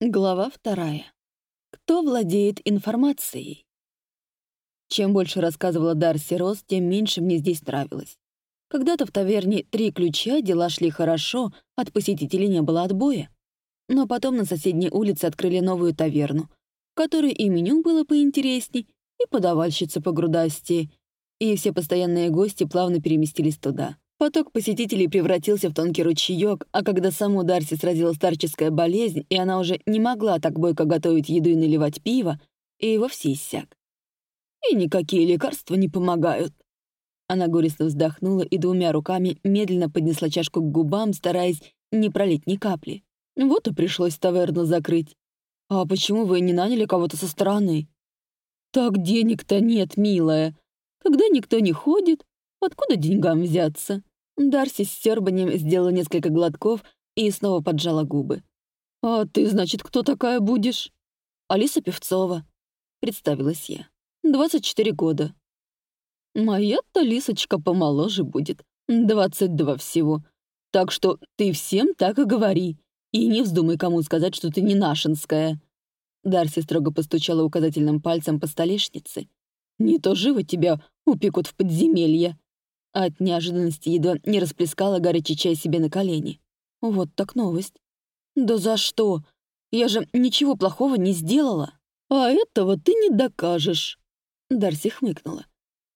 Глава вторая. Кто владеет информацией? Чем больше рассказывала Дарси Рос, тем меньше мне здесь нравилось. Когда-то в таверне «Три ключа» дела шли хорошо, от посетителей не было отбоя. Но потом на соседней улице открыли новую таверну, в которой и меню было поинтересней, и подавальщица погрудастее, и все постоянные гости плавно переместились туда. Поток посетителей превратился в тонкий ручеёк, а когда саму Дарси сразила старческая болезнь, и она уже не могла так бойко готовить еду и наливать пиво, и вовсе иссяк. «И никакие лекарства не помогают». Она горестно вздохнула и двумя руками медленно поднесла чашку к губам, стараясь не пролить ни капли. Вот и пришлось таверну закрыть. «А почему вы не наняли кого-то со стороны?» «Так денег-то нет, милая. Когда никто не ходит, откуда деньгам взяться?» Дарси с сербанием сделала несколько глотков и снова поджала губы. «А ты, значит, кто такая будешь?» «Алиса Певцова», — представилась я. «Двадцать четыре года». «Моя-то Лисочка помоложе будет. Двадцать два всего. Так что ты всем так и говори. И не вздумай кому сказать, что ты не нашинская». Дарси строго постучала указательным пальцем по столешнице. «Не то живо тебя упекут в подземелье». От неожиданности едва не расплескала горячий чай себе на колени. Вот так новость. «Да за что? Я же ничего плохого не сделала». «А этого ты не докажешь», — Дарси хмыкнула.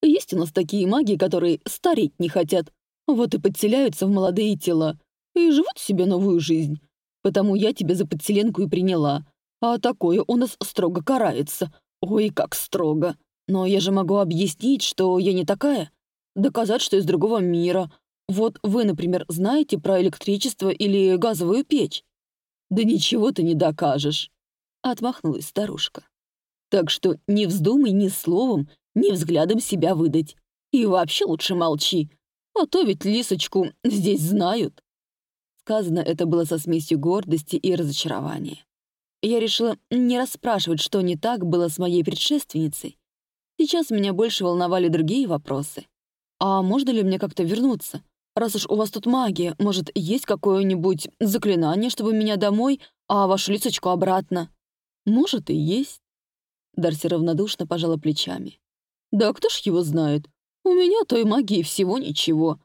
«Есть у нас такие маги, которые стареть не хотят, вот и подселяются в молодые тела и живут себе новую жизнь. Потому я тебя за подселенку и приняла. А такое у нас строго карается. Ой, как строго. Но я же могу объяснить, что я не такая. Доказать, что из другого мира. Вот вы, например, знаете про электричество или газовую печь? Да ничего ты не докажешь. Отмахнулась старушка. Так что не вздумай ни словом, ни взглядом себя выдать. И вообще лучше молчи, а то ведь Лисочку здесь знают. Сказано это было со смесью гордости и разочарования. Я решила не расспрашивать, что не так было с моей предшественницей. Сейчас меня больше волновали другие вопросы. «А можно ли мне как-то вернуться? Раз уж у вас тут магия, может, есть какое-нибудь заклинание, чтобы меня домой, а вашу лицочку обратно?» «Может, и есть». Дарси равнодушно пожала плечами. «Да кто ж его знает? У меня той магии всего ничего.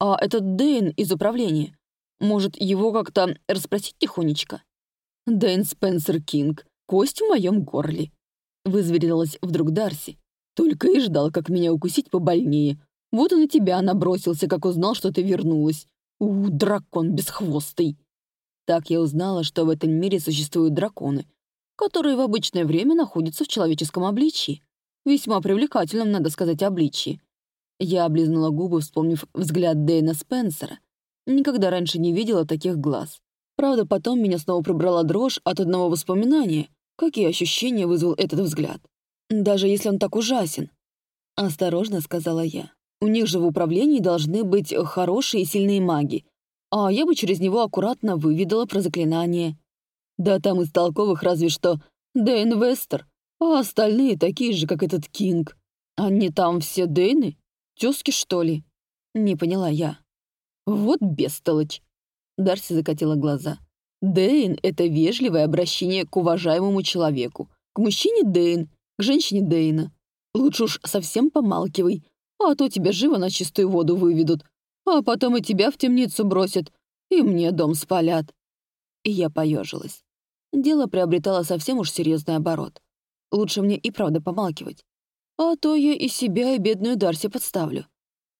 А этот Дэйн из управления, может, его как-то расспросить тихонечко?» «Дэйн Спенсер Кинг, кость в моем горле», — вызверилась вдруг Дарси. «Только и ждал, как меня укусить побольнее, вот он и тебя набросился, как узнал, что ты вернулась. У, дракон бесхвостый. Так я узнала, что в этом мире существуют драконы, которые в обычное время находятся в человеческом обличии. Весьма привлекательном, надо сказать, обличии. Я облизнула губы, вспомнив взгляд Дэйна Спенсера. Никогда раньше не видела таких глаз. Правда, потом меня снова пробрала дрожь от одного воспоминания. Какие ощущения вызвал этот взгляд? Даже если он так ужасен. «Осторожно», — сказала я. У них же в управлении должны быть хорошие и сильные маги. А я бы через него аккуратно выведала про заклинание. Да там из толковых разве что Дэйн Вестер, а остальные такие же, как этот Кинг. Они там все Дэйны? Тёзки, что ли? Не поняла я. Вот бестолочь. Дарси закатила глаза. Дэйн — это вежливое обращение к уважаемому человеку. К мужчине Дэйн, к женщине Дэйна. Лучше уж совсем помалкивай, а то тебя живо на чистую воду выведут, а потом и тебя в темницу бросят, и мне дом спалят». И я поежилась. Дело приобретало совсем уж серьезный оборот. Лучше мне и правда помалкивать. А то я и себя, и бедную Дарси подставлю.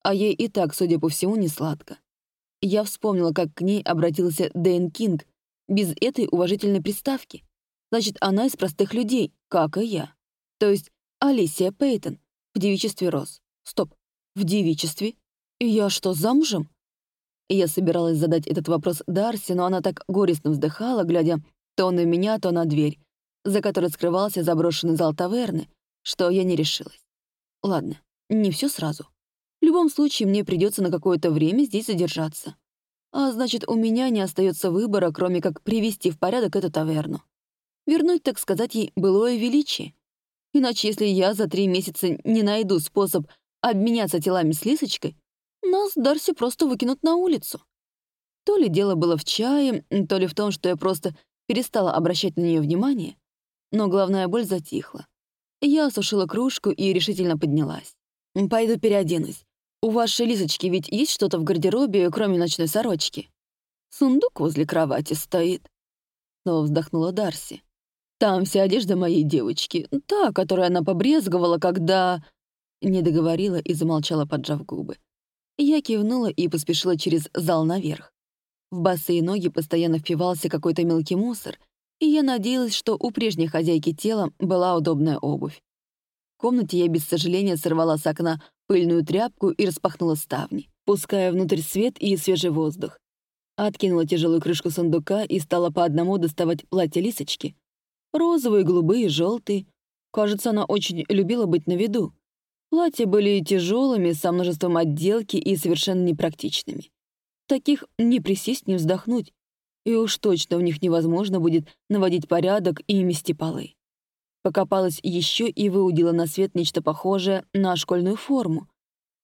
А ей и так, судя по всему, не сладко. Я вспомнила, как к ней обратился Дэн Кинг без этой уважительной приставки. Значит, она из простых людей, как и я. То есть Алисия Пейтон в девичестве Роз. Стоп, в девичестве? Я что, замужем? Я собиралась задать этот вопрос Дарси, но она так горестно вздыхала, глядя то на меня, то на дверь, за которой скрывался заброшенный зал таверны, что я не решилась. Ладно, не все сразу. В любом случае, мне придется на какое-то время здесь задержаться. А значит, у меня не остается выбора, кроме как привести в порядок эту таверну. Вернуть, так сказать, ей былое величие. Иначе, если я за три месяца не найду способ обменяться телами с Лисочкой, нас Дарси просто выкинут на улицу. То ли дело было в чае, то ли в том, что я просто перестала обращать на нее внимание, но головная боль затихла. Я осушила кружку и решительно поднялась. «Пойду переоденусь. У вашей Лисочки ведь есть что-то в гардеробе, кроме ночной сорочки?» «Сундук возле кровати стоит», — снова вздохнула Дарси. «Там вся одежда моей девочки, та, которую она побрезговала, когда...» Не договорила и замолчала, поджав губы. Я кивнула и поспешила через зал наверх. В босые ноги постоянно впивался какой-то мелкий мусор, и я надеялась, что у прежней хозяйки тела была удобная обувь. В комнате я без сожаления сорвала с окна пыльную тряпку и распахнула ставни, пуская внутрь свет и свежий воздух. Откинула тяжелую крышку сундука и стала по одному доставать платья лисочки. Розовые, голубые, желтые. Кажется, она очень любила быть на виду. Платья были тяжелыми, со множеством отделки и совершенно непрактичными. Таких не присесть, не вздохнуть. И уж точно в них невозможно будет наводить порядок и мести полы. Покопалась еще и выудила на свет нечто похожее на школьную форму.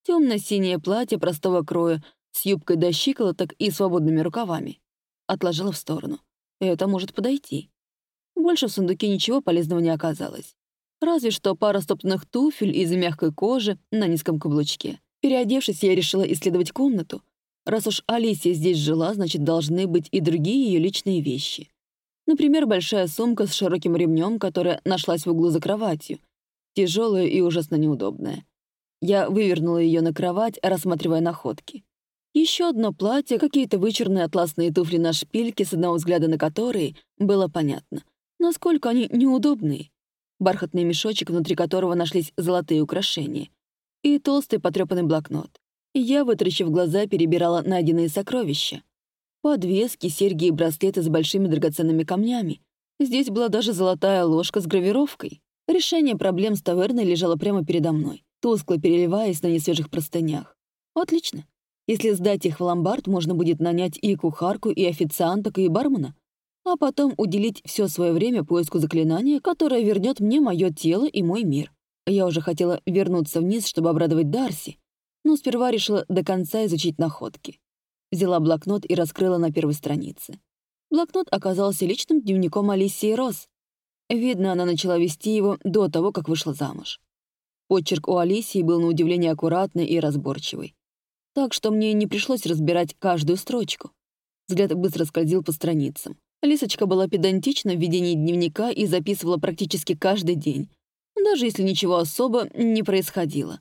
Темно-синее платье простого кроя с юбкой до щиколоток и свободными рукавами. Отложила в сторону. Это может подойти. Больше в сундуке ничего полезного не оказалось. Разве что пара стоптанных туфель из мягкой кожи на низком каблучке. Переодевшись, я решила исследовать комнату. Раз уж Алисия здесь жила, значит, должны быть и другие ее личные вещи. Например, большая сумка с широким ремнем, которая нашлась в углу за кроватью. Тяжелая и ужасно неудобная. Я вывернула ее на кровать, рассматривая находки. Еще одно платье, какие-то вычурные атласные туфли на шпильке, с одного взгляда на которые было понятно, насколько они неудобные бархатный мешочек, внутри которого нашлись золотые украшения, и толстый потрёпанный блокнот. Я, вытрящив глаза, перебирала найденные сокровища. Подвески, серьги и браслеты с большими драгоценными камнями. Здесь была даже золотая ложка с гравировкой. Решение проблем с таверной лежало прямо передо мной, тускло переливаясь на несвежих простынях. Отлично. Если сдать их в ломбард, можно будет нанять и кухарку, и официанток, и бармена а потом уделить все свое время поиску заклинания, которое вернет мне мое тело и мой мир. Я уже хотела вернуться вниз, чтобы обрадовать Дарси, но сперва решила до конца изучить находки. Взяла блокнот и раскрыла на первой странице. Блокнот оказался личным дневником Алисии Росс. Видно, она начала вести его до того, как вышла замуж. Почерк у Алисии был на удивление аккуратный и разборчивый. Так что мне не пришлось разбирать каждую строчку. Взгляд быстро скользил по страницам. Лисочка была педантична в ведении дневника и записывала практически каждый день, даже если ничего особо не происходило.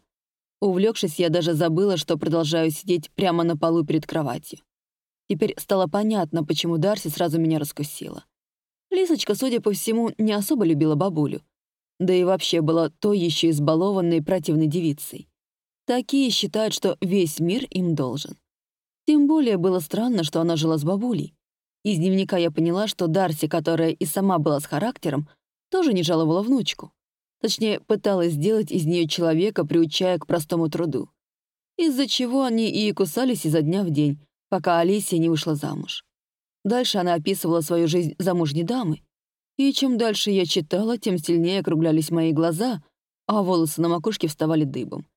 Увлекшись, я даже забыла, что продолжаю сидеть прямо на полу перед кроватью. Теперь стало понятно, почему Дарси сразу меня раскусила. Лисочка, судя по всему, не особо любила бабулю. Да и вообще была то еще избалованной противной девицей. Такие считают, что весь мир им должен. Тем более было странно, что она жила с бабулей. Из дневника я поняла, что Дарси, которая и сама была с характером, тоже не жаловала внучку. Точнее, пыталась сделать из нее человека, приучая к простому труду. Из-за чего они и кусались изо дня в день, пока Алисия не вышла замуж. Дальше она описывала свою жизнь замужней дамы. И чем дальше я читала, тем сильнее округлялись мои глаза, а волосы на макушке вставали дыбом.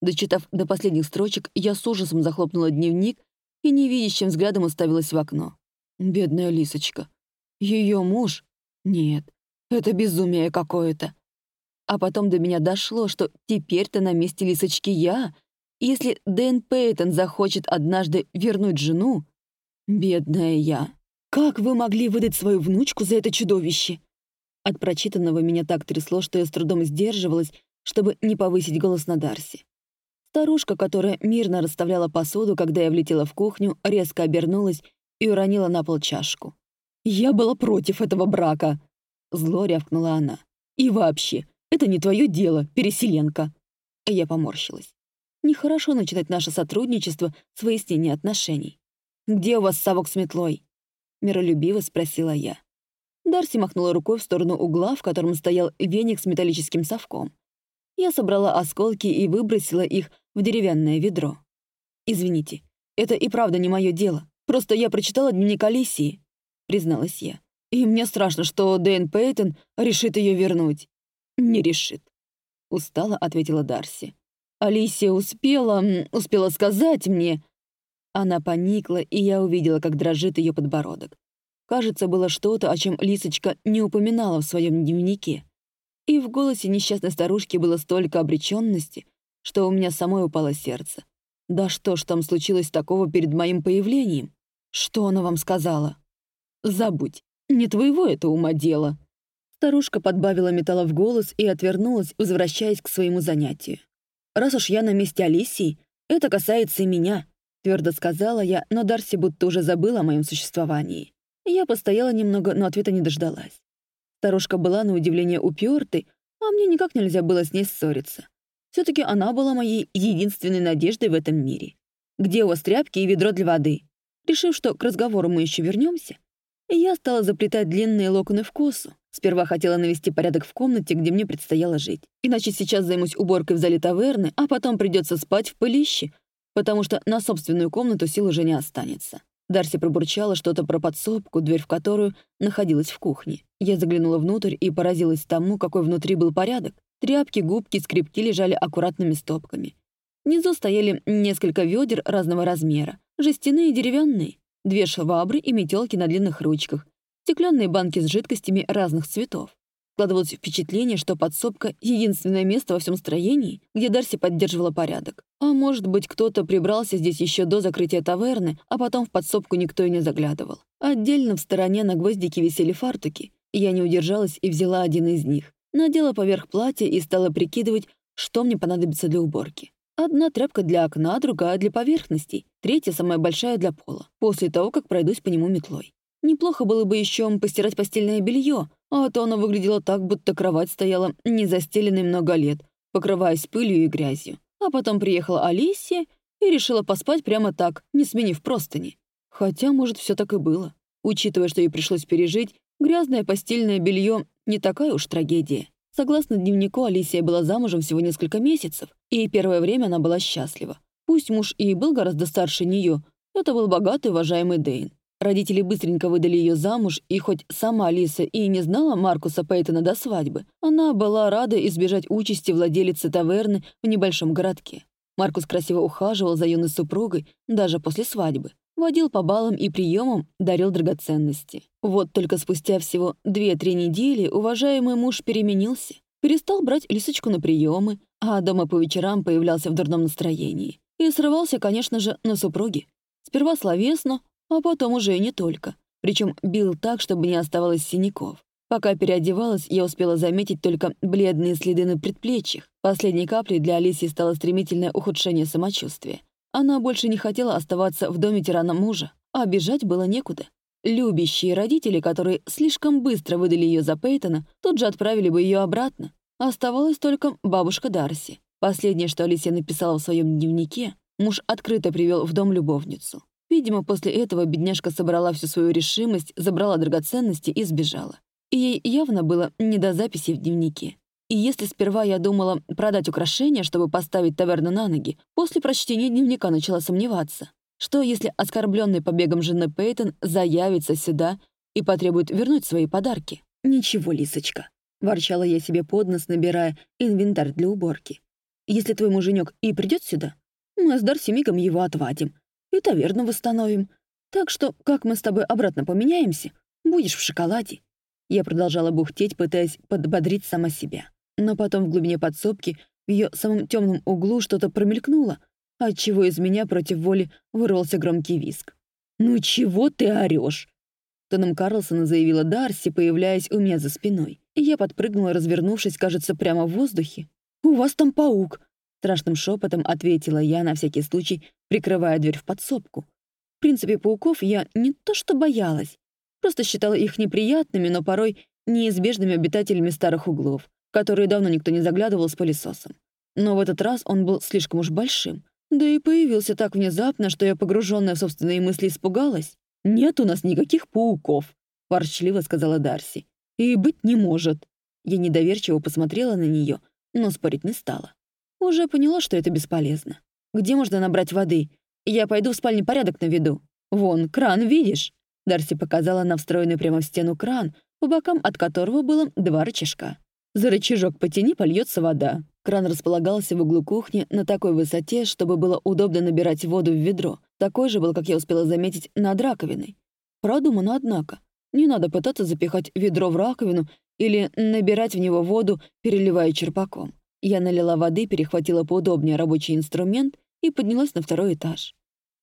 Дочитав до последних строчек, я с ужасом захлопнула дневник и невидящим взглядом уставилась в окно. Бедная Лисочка. Ее муж? Нет, это безумие какое-то. А потом до меня дошло, что теперь-то на месте Лисочки я. Если Дэн Пейтон захочет однажды вернуть жену... Бедная я. Как вы могли выдать свою внучку за это чудовище? От прочитанного меня так трясло, что я с трудом сдерживалась, чтобы не повысить голос на Дарси. Старушка, которая мирно расставляла посуду, когда я влетела в кухню, резко обернулась и уронила на пол чашку. «Я была против этого брака!» Зло рявкнула она. «И вообще, это не твое дело, переселенка!» Я поморщилась. Нехорошо начинать наше сотрудничество с выяснения отношений. «Где у вас совок с метлой?» Миролюбиво спросила я. Дарси махнула рукой в сторону угла, в котором стоял веник с металлическим совком. Я собрала осколки и выбросила их в деревянное ведро. «Извините, это и правда не мое дело. Просто я прочитала дневник Алисии», — призналась я. «И мне страшно, что Дэн Пейтон решит ее вернуть». «Не решит», — устало ответила Дарси. «Алисия успела... успела сказать мне...» Она поникла, и я увидела, как дрожит ее подбородок. Кажется, было что-то, о чем Лисочка не упоминала в своем дневнике. И в голосе несчастной старушки было столько обреченности, что у меня самой упало сердце. Да что ж там случилось такого перед моим появлением? Что она вам сказала? Забудь, не твоего это ума дело. Старушка подбавила металла в голос и отвернулась, возвращаясь к своему занятию. «Раз уж я на месте Алисии, это касается и меня», — твердо сказала я, но Дарси будто уже забыла о моем существовании. Я постояла немного, но ответа не дождалась. Старушка была на удивление упёртой, а мне никак нельзя было с ней ссориться. все таки она была моей единственной надеждой в этом мире. «Где у вас тряпки и ведро для воды?» Решив, что к разговору мы еще вернемся, я стала заплетать длинные локоны в косу. Сперва хотела навести порядок в комнате, где мне предстояло жить. Иначе сейчас займусь уборкой в зале таверны, а потом придется спать в пылище, потому что на собственную комнату сил уже не останется. Дарси пробурчала что-то про подсобку, дверь в которую находилась в кухне. Я заглянула внутрь и поразилась тому, какой внутри был порядок. Тряпки, губки, скрипки лежали аккуратными стопками. Внизу стояли несколько ведер разного размера, жестяные и деревянные две швабры и метелки на длинных ручках, стеклянные банки с жидкостями разных цветов. Складывалось впечатление, что подсобка — единственное место во всем строении, где Дарси поддерживала порядок. А может быть, кто-то прибрался здесь еще до закрытия таверны, а потом в подсобку никто и не заглядывал. Отдельно в стороне на гвоздике висели фартуки. Я не удержалась и взяла один из них. Надела поверх платья и стала прикидывать, что мне понадобится для уборки. Одна тряпка для окна, другая для поверхностей, третья самая большая для пола, после того, как пройдусь по нему метлой. Неплохо было бы еще постирать постельное белье, а то оно выглядело так, будто кровать стояла не застеленной много лет, покрываясь пылью и грязью. А потом приехала Алисия и решила поспать прямо так, не сменив простыни. Хотя, может, все так и было. Учитывая, что ей пришлось пережить, грязное постельное белье не такая уж трагедия. Согласно дневнику, Алисия была замужем всего несколько месяцев, и первое время она была счастлива. Пусть муж и был гораздо старше нее, это был богатый уважаемый Дейн. Родители быстренько выдали ее замуж, и хоть сама Алиса и не знала Маркуса Пейтона до свадьбы, она была рада избежать участи владелицы таверны в небольшом городке. Маркус красиво ухаживал за юной супругой даже после свадьбы. Водил по балам и приемам, дарил драгоценности. Вот только спустя всего 2-3 недели уважаемый муж переменился. Перестал брать Лисочку на приемы, а дома по вечерам появлялся в дурном настроении. И срывался, конечно же, на супруге. Сперва словесно, а потом уже и не только. Причем бил так, чтобы не оставалось синяков. Пока переодевалась, я успела заметить только бледные следы на предплечьях. Последней каплей для Алисии стало стремительное ухудшение самочувствия. Она больше не хотела оставаться в доме тирана мужа, а бежать было некуда. Любящие родители, которые слишком быстро выдали ее за Пейтона, тут же отправили бы ее обратно. Оставалась только бабушка Дарси. Последнее, что Алисия написала в своем дневнике, муж открыто привел в дом любовницу. Видимо, после этого бедняжка собрала всю свою решимость, забрала драгоценности и сбежала. И ей явно было не до записи в дневнике. И если сперва я думала продать украшения, чтобы поставить таверну на ноги, после прочтения дневника начала сомневаться. Что, если оскорбленный побегом жены Пейтон заявится сюда и потребует вернуть свои подарки? «Ничего, Лисочка», — ворчала я себе под нос, набирая инвентарь для уборки. «Если твой муженек и придет сюда, мы с Дарси мигом его отвадим и таверну восстановим. Так что, как мы с тобой обратно поменяемся, будешь в шоколаде». Я продолжала бухтеть, пытаясь подбодрить сама себя. Но потом в глубине подсобки, в ее самом темном углу что-то промелькнуло, отчего из меня против воли вырвался громкий виск. «Ну чего ты орешь? Тоном Карлсона заявила Дарси, появляясь у меня за спиной. Я подпрыгнула, развернувшись, кажется, прямо в воздухе. «У вас там паук!» Страшным шепотом ответила я, на всякий случай, прикрывая дверь в подсобку. В принципе, пауков я не то что боялась, просто считала их неприятными, но порой неизбежными обитателями старых углов который давно никто не заглядывал с пылесосом. Но в этот раз он был слишком уж большим. Да и появился так внезапно, что я, погруженная в собственные мысли, испугалась. «Нет у нас никаких пауков», — ворчливо сказала Дарси. «И быть не может». Я недоверчиво посмотрела на нее, но спорить не стала. Уже поняла, что это бесполезно. «Где можно набрать воды? Я пойду в спальне порядок наведу. Вон, кран, видишь?» Дарси показала на встроенный прямо в стену кран, по бокам от которого было два рычажка. За рычажок потяни, польется вода. Кран располагался в углу кухни на такой высоте, чтобы было удобно набирать воду в ведро. Такой же был, как я успела заметить, над раковиной. Продумано, однако. Не надо пытаться запихать ведро в раковину или набирать в него воду, переливая черпаком. Я налила воды, перехватила поудобнее рабочий инструмент и поднялась на второй этаж.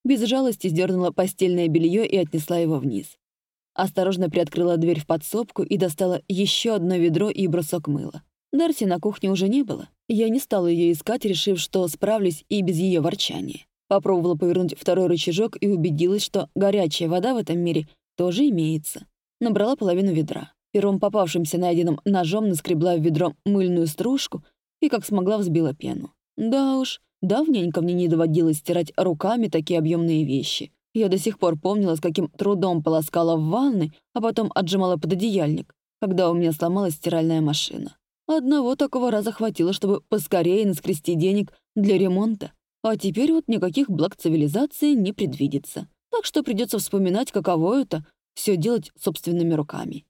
Без жалости сдернула постельное белье и отнесла его вниз. Осторожно приоткрыла дверь в подсобку и достала еще одно ведро и брусок мыла. Дарси на кухне уже не было. Я не стала ее искать, решив, что справлюсь и без ее ворчания. Попробовала повернуть второй рычажок и убедилась, что горячая вода в этом мире тоже имеется. Набрала половину ведра. Первым попавшимся найденным ножом наскребла в ведро мыльную стружку и как смогла взбила пену. Да уж, давненько мне не доводилось стирать руками такие объемные вещи. Я до сих пор помнила, с каким трудом полоскала в ванной, а потом отжимала пододеяльник, когда у меня сломалась стиральная машина. Одного такого раза хватило, чтобы поскорее наскрести денег для ремонта. А теперь вот никаких благ цивилизации не предвидится. Так что придется вспоминать, каково это — все делать собственными руками.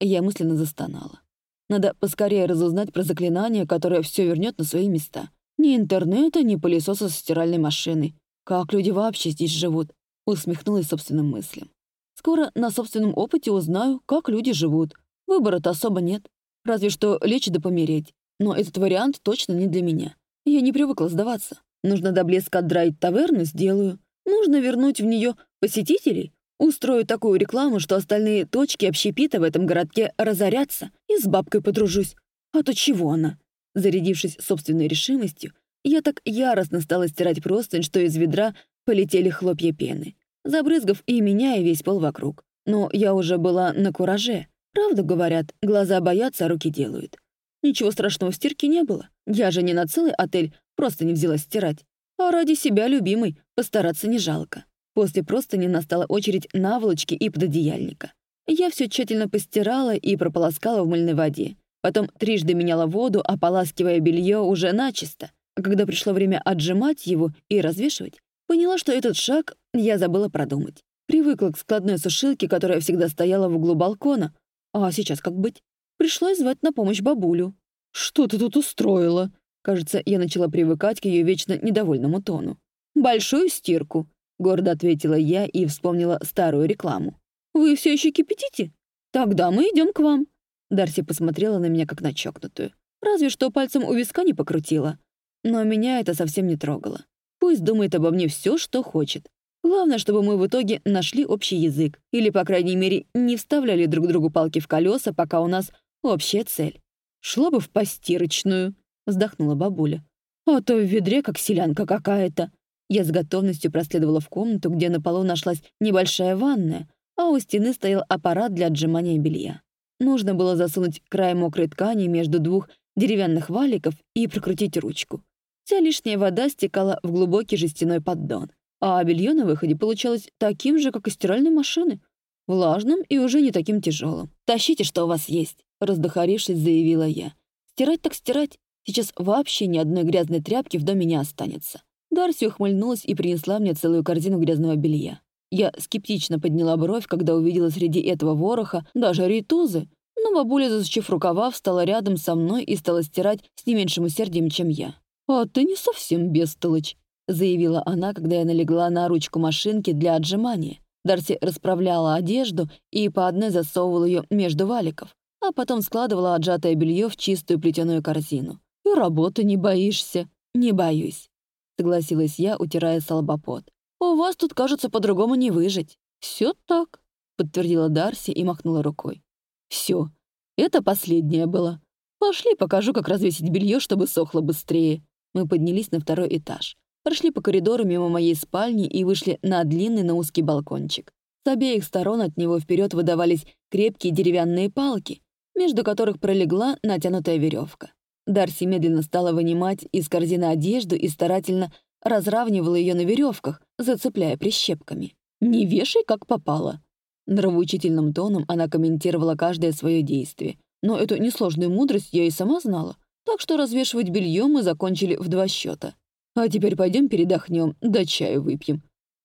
Я мысленно застонала. Надо поскорее разузнать про заклинание, которое все вернет на свои места. Ни интернета, ни пылесоса с стиральной машиной. Как люди вообще здесь живут? Усмехнулась собственным мыслям. Скоро на собственном опыте узнаю, как люди живут. Выбора-то особо нет. Разве что лечь да помереть. Но этот вариант точно не для меня. Я не привыкла сдаваться. Нужно до блеска отдраить таверну, сделаю. Нужно вернуть в нее посетителей. Устрою такую рекламу, что остальные точки общепита в этом городке разорятся. И с бабкой подружусь. А то чего она? Зарядившись собственной решимостью, я так яростно стала стирать простынь, что из ведра полетели хлопья пены, забрызгав и меня, и весь пол вокруг. Но я уже была на кураже. Правду говорят, глаза боятся, а руки делают. Ничего страшного в стирке не было. Я же не на целый отель просто не взялась стирать. А ради себя любимой постараться не жалко. После просто не настала очередь наволочки и пододеяльника. Я все тщательно постирала и прополоскала в мыльной воде. Потом трижды меняла воду, ополаскивая белье уже начисто. А когда пришло время отжимать его и развешивать, Поняла, что этот шаг я забыла продумать. Привыкла к складной сушилке, которая всегда стояла в углу балкона. А сейчас как быть? Пришлось звать на помощь бабулю. «Что ты тут устроила?» Кажется, я начала привыкать к ее вечно недовольному тону. «Большую стирку», — гордо ответила я и вспомнила старую рекламу. «Вы все еще кипятите? Тогда мы идем к вам». Дарси посмотрела на меня как на чокнутую. Разве что пальцем у виска не покрутила. Но меня это совсем не трогало. Пусть думает обо мне все, что хочет. Главное, чтобы мы в итоге нашли общий язык. Или, по крайней мере, не вставляли друг другу палки в колеса, пока у нас общая цель. «Шла бы в постирочную», — вздохнула бабуля. «А то в ведре, как селянка какая-то». Я с готовностью проследовала в комнату, где на полу нашлась небольшая ванная, а у стены стоял аппарат для отжимания белья. Нужно было засунуть край мокрой ткани между двух деревянных валиков и прокрутить ручку. Вся лишняя вода стекала в глубокий жестяной поддон, а белье на выходе получалось таким же, как и стиральной машины, влажным и уже не таким тяжелым. «Тащите, что у вас есть», — раздухарившись, заявила я. «Стирать так стирать. Сейчас вообще ни одной грязной тряпки в доме не останется». Дарси ухмыльнулась и принесла мне целую корзину грязного белья. Я скептично подняла бровь, когда увидела среди этого вороха даже ритузы, но бабуля, засучив рукава, встала рядом со мной и стала стирать с не меньшим усердием, чем я. «А ты не совсем бестолочь», — заявила она, когда я налегла на ручку машинки для отжимания. Дарси расправляла одежду и по одной засовывала ее между валиков, а потом складывала отжатое белье в чистую плетеную корзину. «И работы не боишься?» «Не боюсь», — согласилась я, утирая салбопот. «У вас тут, кажется, по-другому не выжить». «Все так», — подтвердила Дарси и махнула рукой. «Все, это последнее было. Пошли, покажу, как развесить белье, чтобы сохло быстрее». Мы поднялись на второй этаж, прошли по коридору мимо моей спальни и вышли на длинный, на узкий балкончик. С обеих сторон от него вперед выдавались крепкие деревянные палки, между которых пролегла натянутая веревка. Дарси медленно стала вынимать из корзины одежду и старательно разравнивала ее на веревках, зацепляя прищепками. «Не вешай, как попало!» Нравоучительным тоном она комментировала каждое свое действие. Но эту несложную мудрость я и сама знала. Так что развешивать белье мы закончили в два счета. А теперь пойдем передохнем, да чаю выпьем.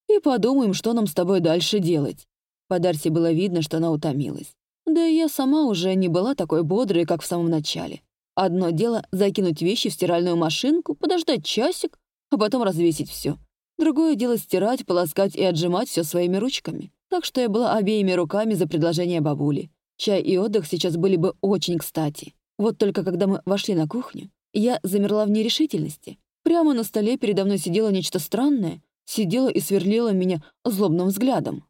И подумаем, что нам с тобой дальше делать. По Дарси было видно, что она утомилась. Да и я сама уже не была такой бодрой, как в самом начале. Одно дело — закинуть вещи в стиральную машинку, подождать часик, а потом развесить все. Другое дело — стирать, полоскать и отжимать все своими ручками. Так что я была обеими руками за предложение бабули. Чай и отдых сейчас были бы очень кстати. Вот только когда мы вошли на кухню, я замерла в нерешительности. Прямо на столе передо мной сидело нечто странное, сидела и сверлила меня злобным взглядом.